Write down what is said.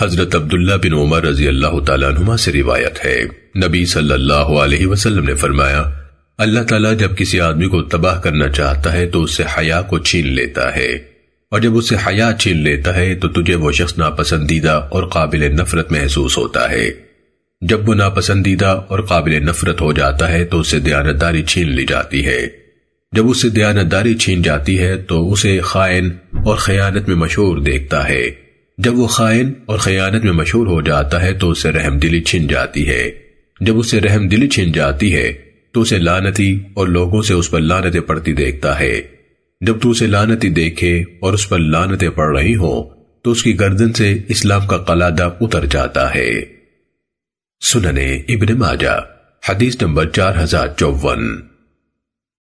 حضرت عبداللہ بن عمر رضی اللہ تعالیٰ عنہما سے روایت ہے۔ نبی صلی اللہ علیہ وسلم نے فرمایا، اللہ تعالیٰ جب کسی آدمی کو تباہ کرنا چاہتا ہے تو اس سے حیا کو چھین لیتا ہے۔ اور جب اس سے حیا چھین لیتا ہے تو تجھے وہ شخص ناپسندیدہ اور قابل نفرت محسوس ہوتا ہے۔ جب وہ ناپسندیدہ اور قابل نفرت ہو جاتا ہے تو اسے دیانتداری چھین لی جاتی ہے۔ جب اس سے دیانتداری چھین جاتی ہے تو اسے خائن اور خیانت میں مشہور دیکھتا ہے۔ جب وہ خائن اور خیانت میں مشہور ہو جاتا ہے تو اسے رحم دلی چھن جاتی ہے۔ جب اسے رحم دلی چھن جاتی ہے تو اسے لانتی اور لوگوں سے اس پر لانتیں پڑتی دیکھتا ہے۔ جب تو اسے لانتی دیکھے اور اس پر لانتیں پڑ رہی ہو تو اس کی گردن سے اسلام کا قلادہ اتر جاتا ہے۔ سننے ابن ماجہ، حدیث نمبر چار ہزار چوون